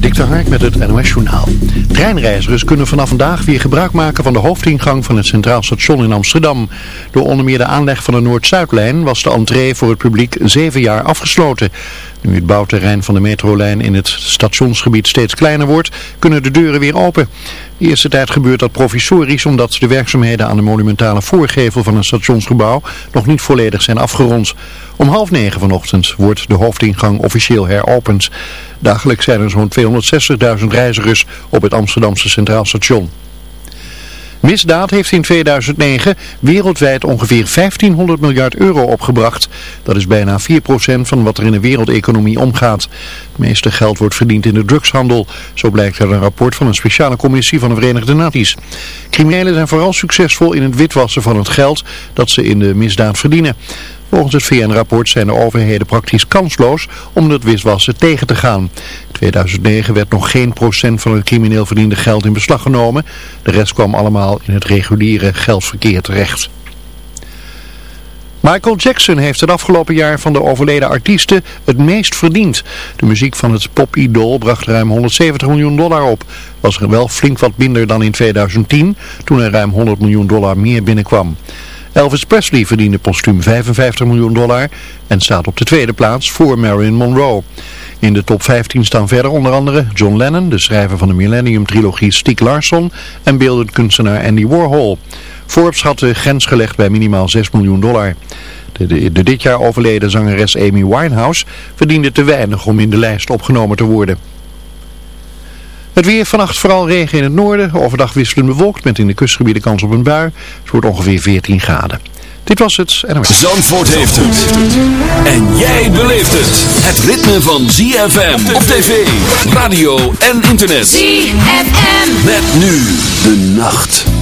Dik Hark met het NOS Journaal. Treinreizigers kunnen vanaf vandaag weer gebruik maken van de hoofdingang van het Centraal Station in Amsterdam. Door onder meer de aanleg van de Noord-Zuidlijn was de entree voor het publiek zeven jaar afgesloten. Nu het bouwterrein van de metrolijn in het stationsgebied steeds kleiner wordt, kunnen de deuren weer open. De eerste tijd gebeurt dat provisorisch omdat de werkzaamheden aan de monumentale voorgevel van het stationsgebouw nog niet volledig zijn afgerond. Om half negen vanochtend wordt de hoofdingang officieel heropend. Dagelijks zijn er zo'n 260.000 reizigers op het Amsterdamse Centraal Station. Misdaad heeft in 2009 wereldwijd ongeveer 1500 miljard euro opgebracht. Dat is bijna 4% van wat er in de wereldeconomie omgaat. Het meeste geld wordt verdiend in de drugshandel. Zo blijkt uit een rapport van een speciale commissie van de Verenigde Naties. Criminelen zijn vooral succesvol in het witwassen van het geld dat ze in de misdaad verdienen. Volgens het VN-rapport zijn de overheden praktisch kansloos om het witwassen tegen te gaan. In 2009 werd nog geen procent van het crimineel verdiende geld in beslag genomen. De rest kwam allemaal in het reguliere geldverkeer terecht. Michael Jackson heeft het afgelopen jaar van de overleden artiesten het meest verdiend. De muziek van het pop-idool bracht ruim 170 miljoen dollar op. Was er wel flink wat minder dan in 2010, toen er ruim 100 miljoen dollar meer binnenkwam. Elvis Presley verdiende postuum 55 miljoen dollar en staat op de tweede plaats voor Marilyn Monroe. In de top 15 staan verder onder andere John Lennon, de schrijver van de Millennium-trilogie Stieg Larsson en beeldend kunstenaar Andy Warhol. Forbes had de grens gelegd bij minimaal 6 miljoen dollar. De, de dit jaar overleden zangeres Amy Winehouse verdiende te weinig om in de lijst opgenomen te worden. Het weer vannacht vooral regen in het noorden. Overdag wisselend bewolkt met in de kustgebieden kans op een bui. Het wordt ongeveer 14 graden. Dit was het. En Zandvoort heeft het. En jij beleeft het. Het ritme van ZFM op tv, radio en internet. ZFM. Met nu de nacht.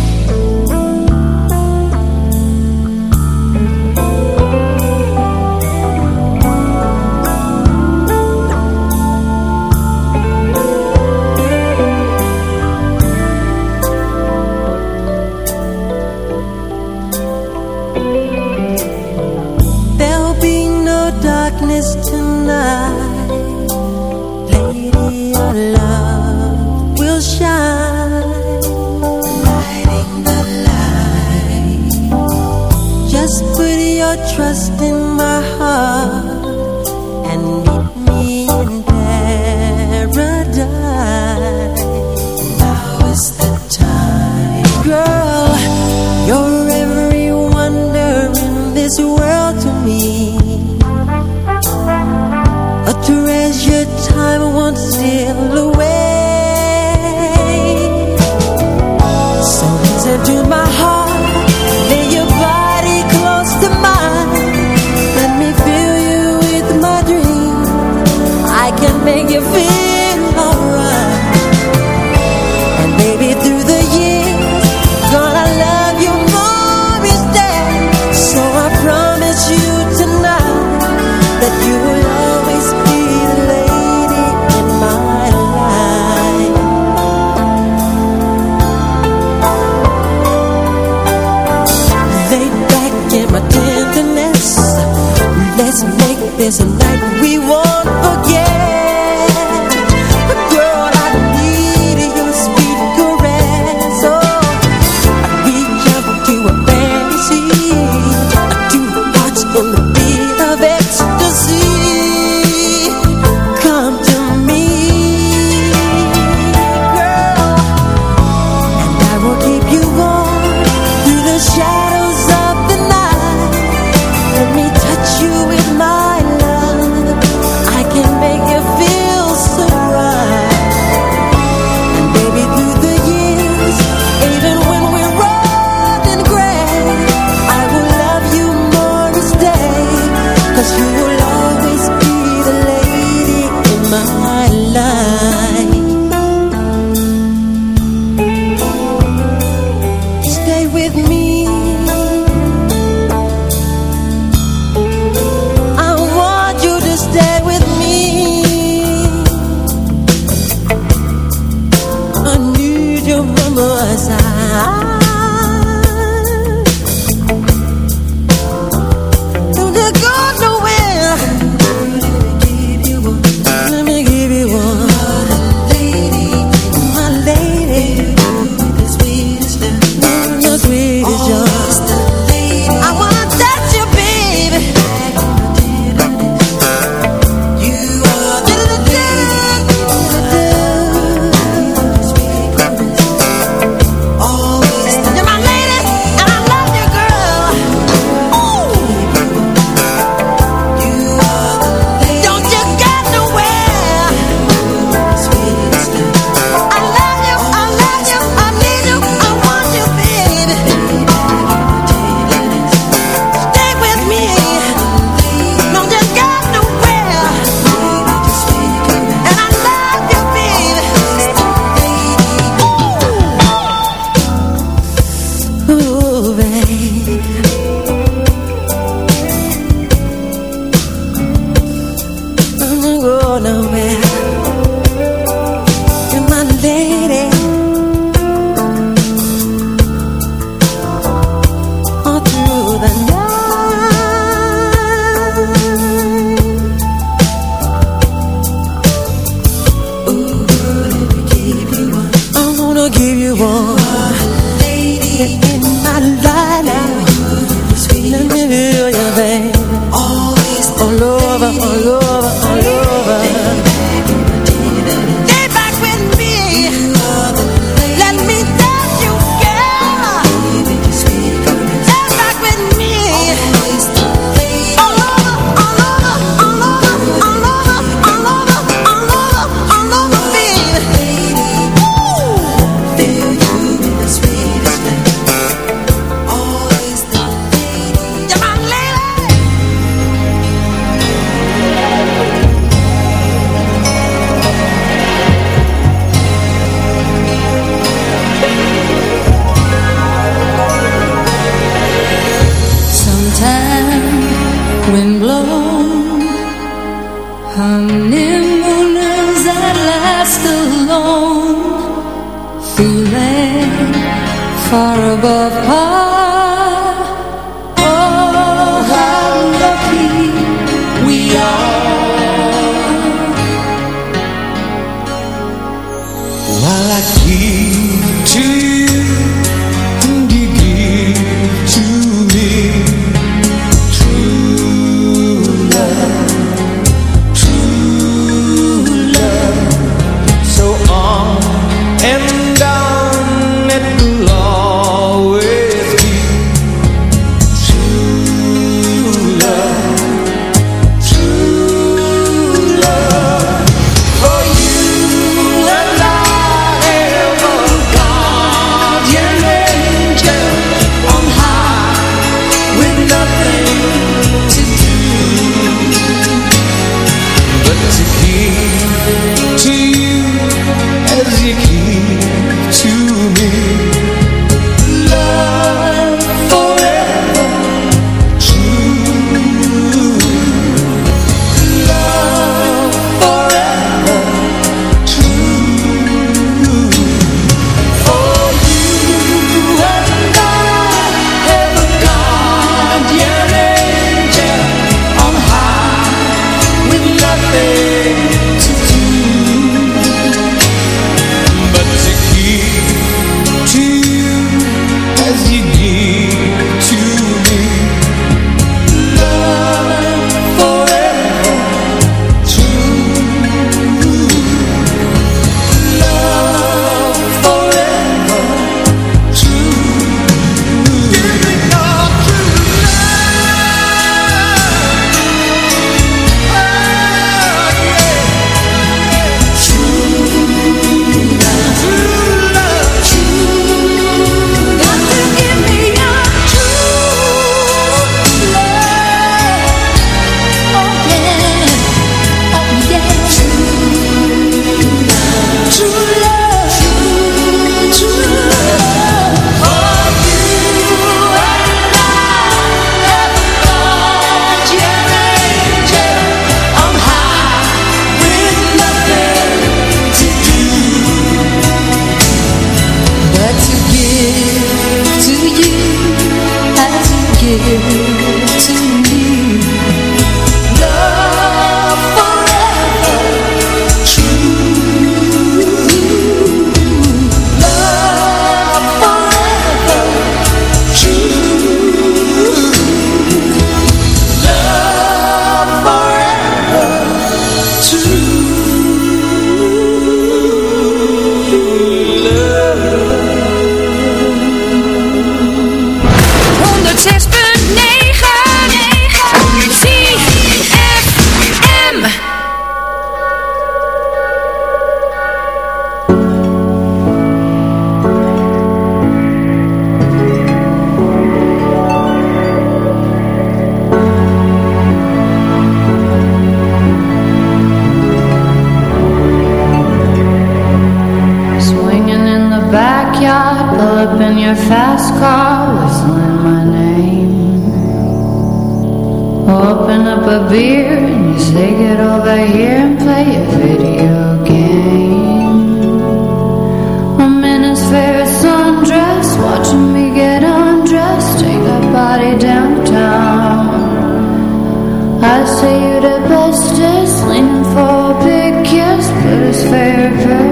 river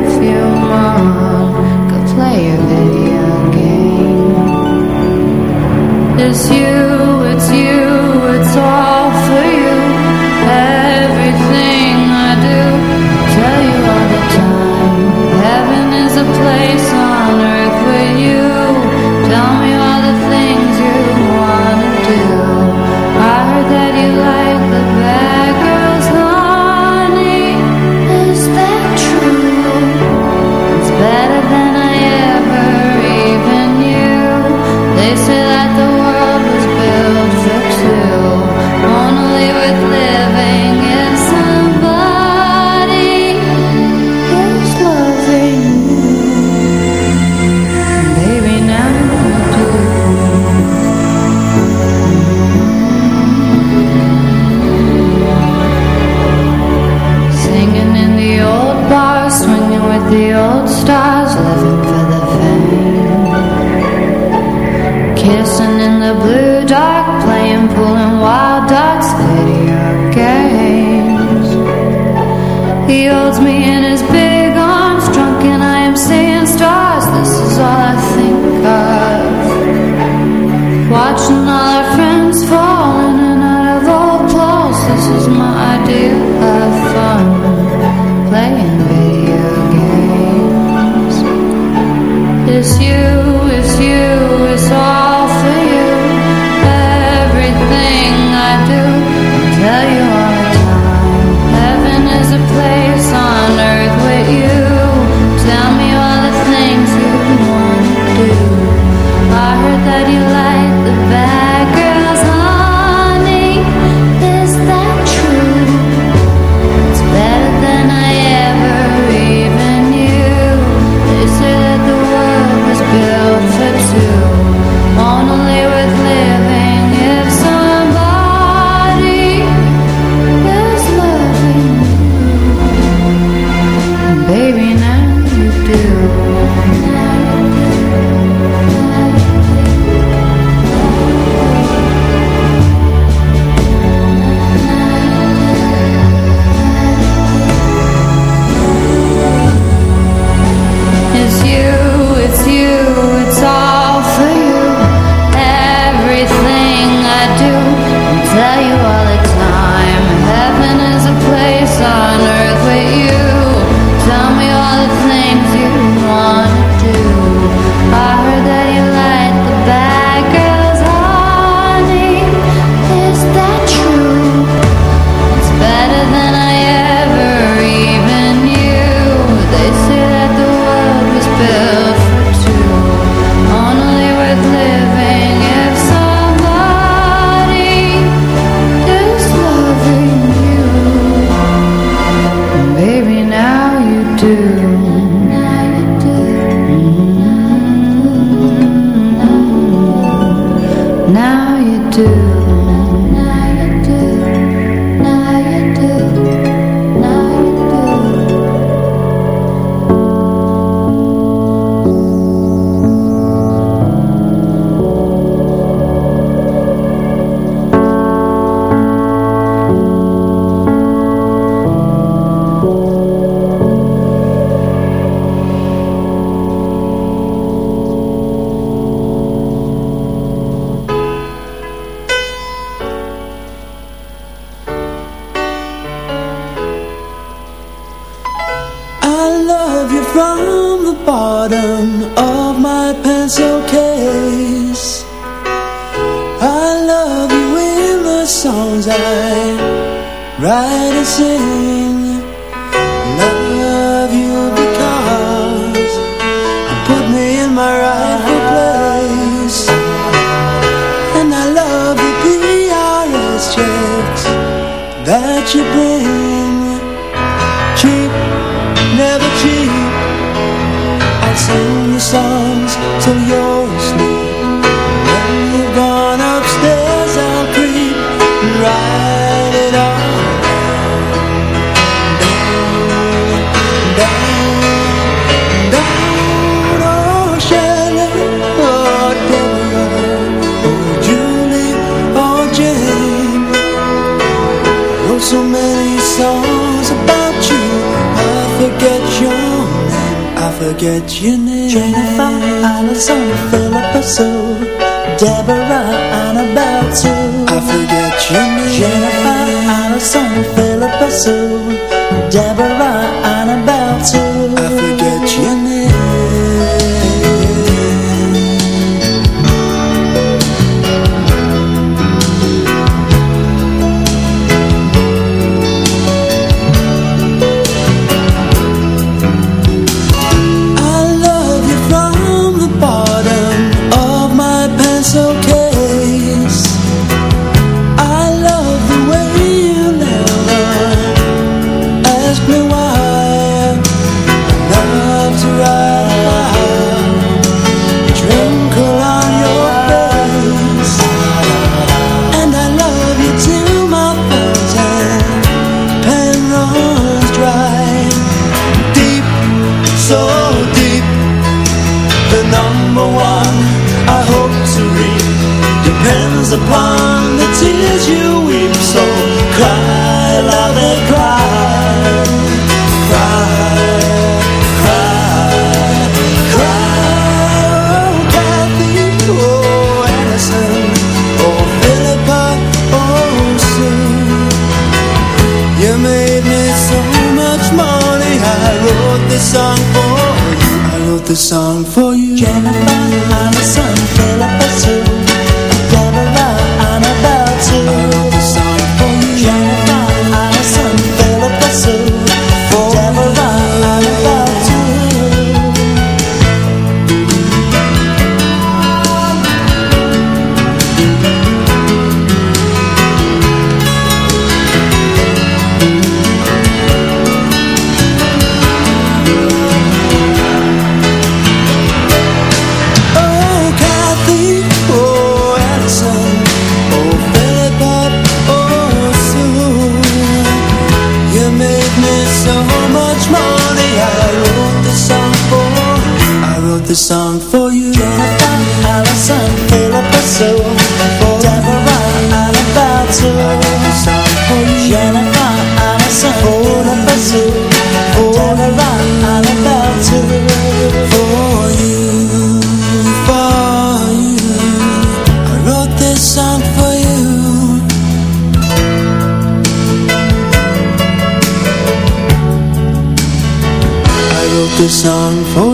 this song for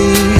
you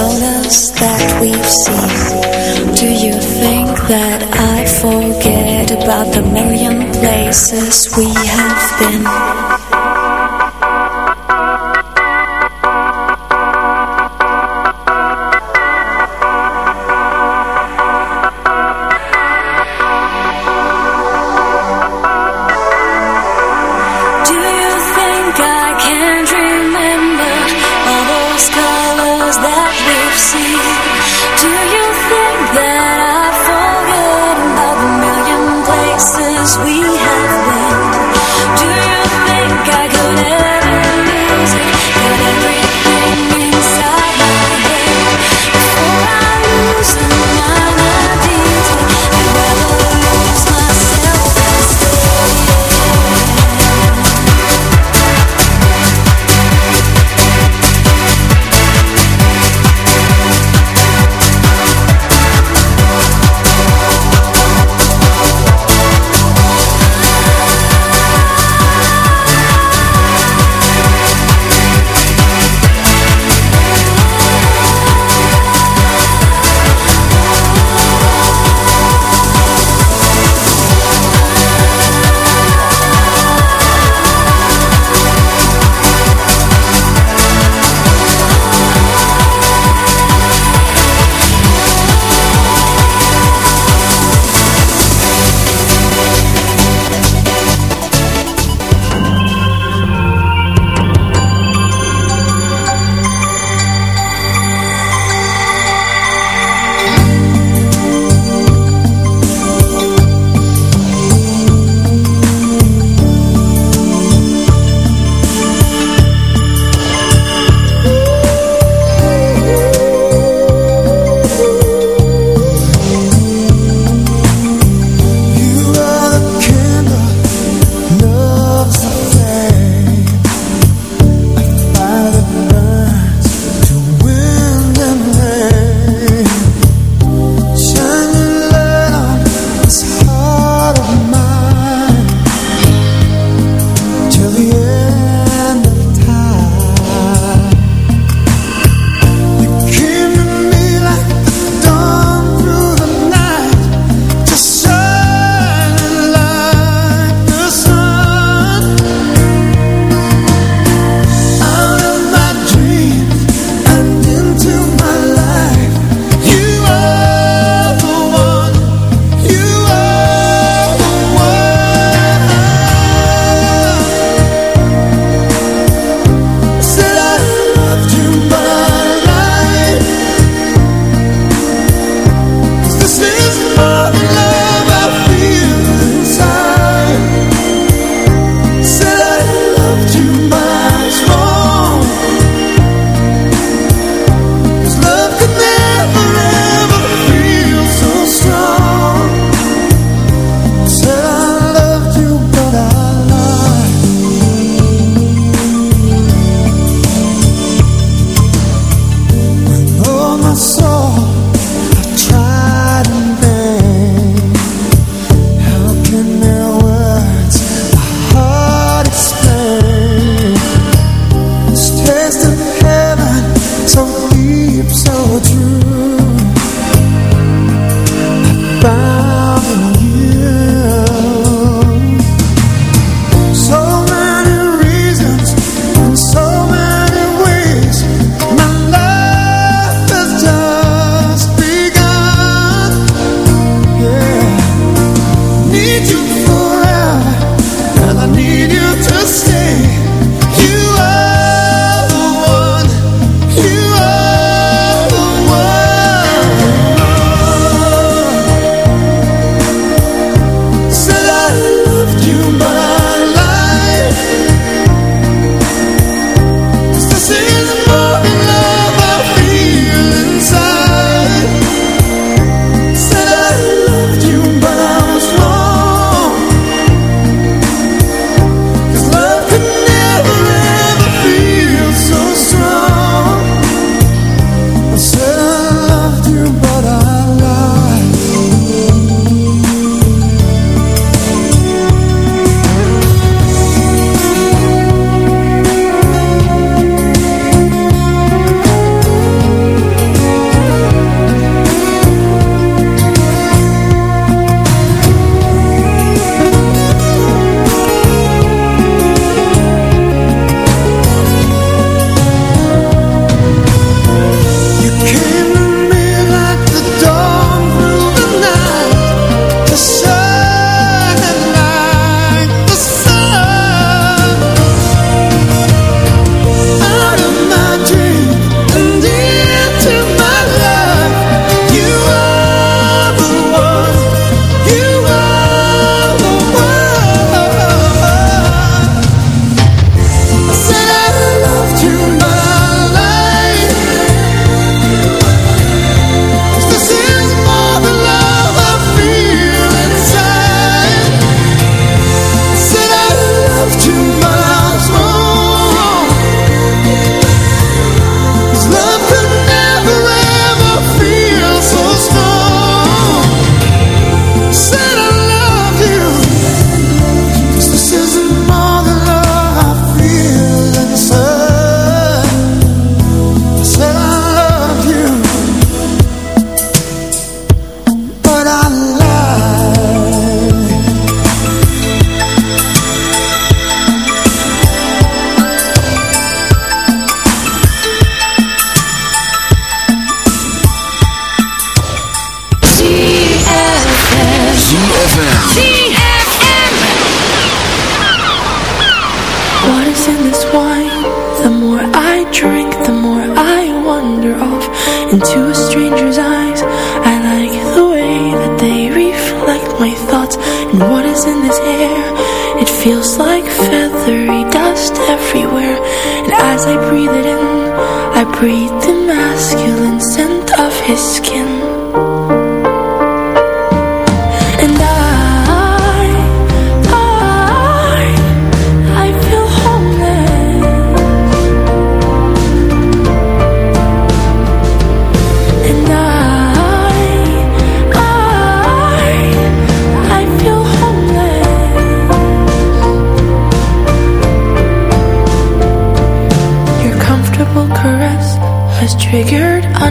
donuts that we've seen Do you think that I forget about the million places we have been?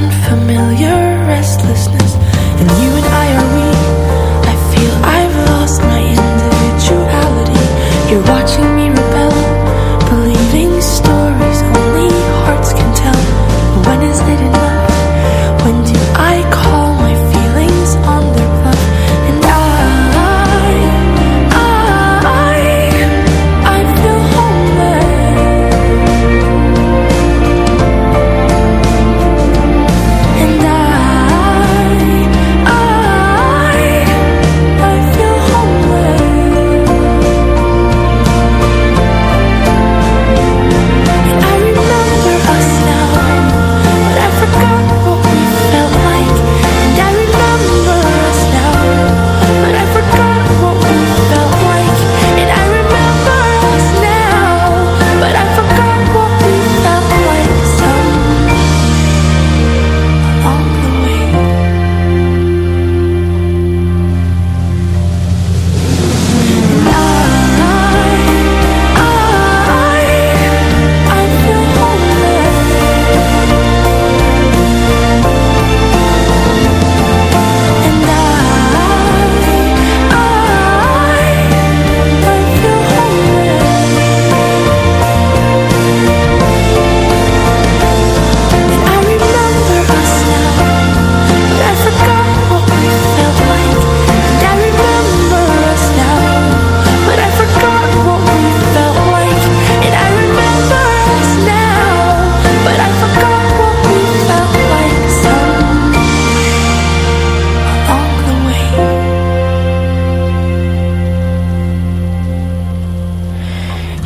unfamiliar restlessness, and you and I are we.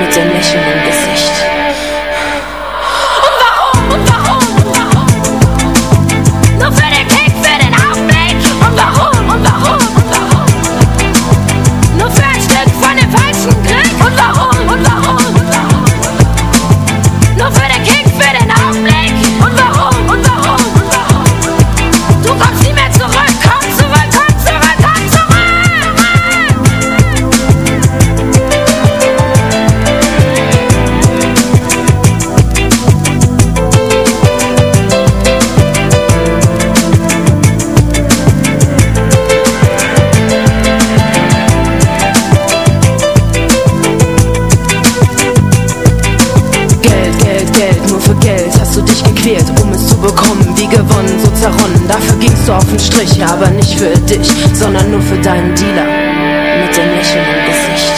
mit der lächelnden Gesicht. Strich, aber nicht für dich, sondern nur für deinen Dealer. Mit dem Lächeln im Gesicht.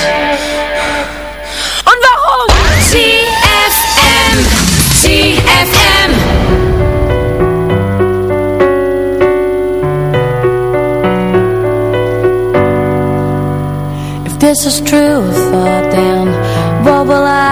Und warum? CFM, CFM. If this is true thought then what will I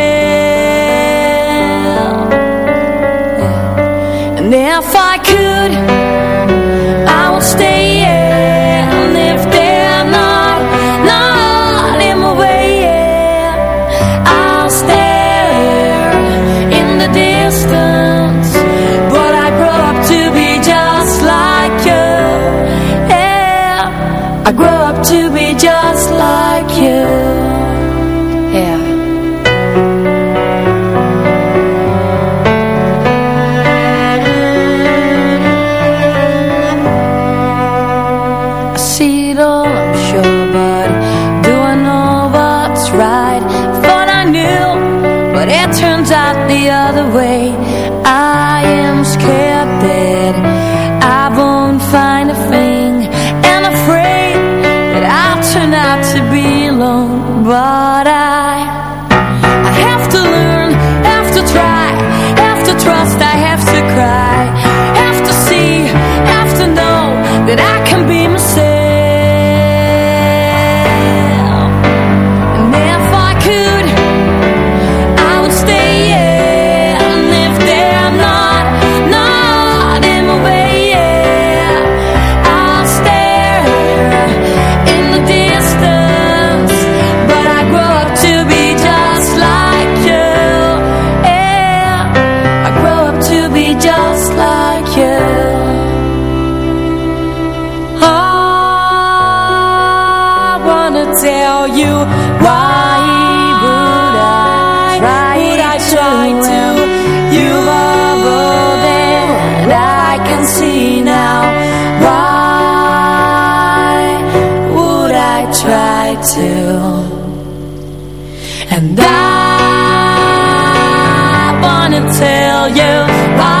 Why would I try, to You've I can see now. Why would I try to? And I wanna tell you why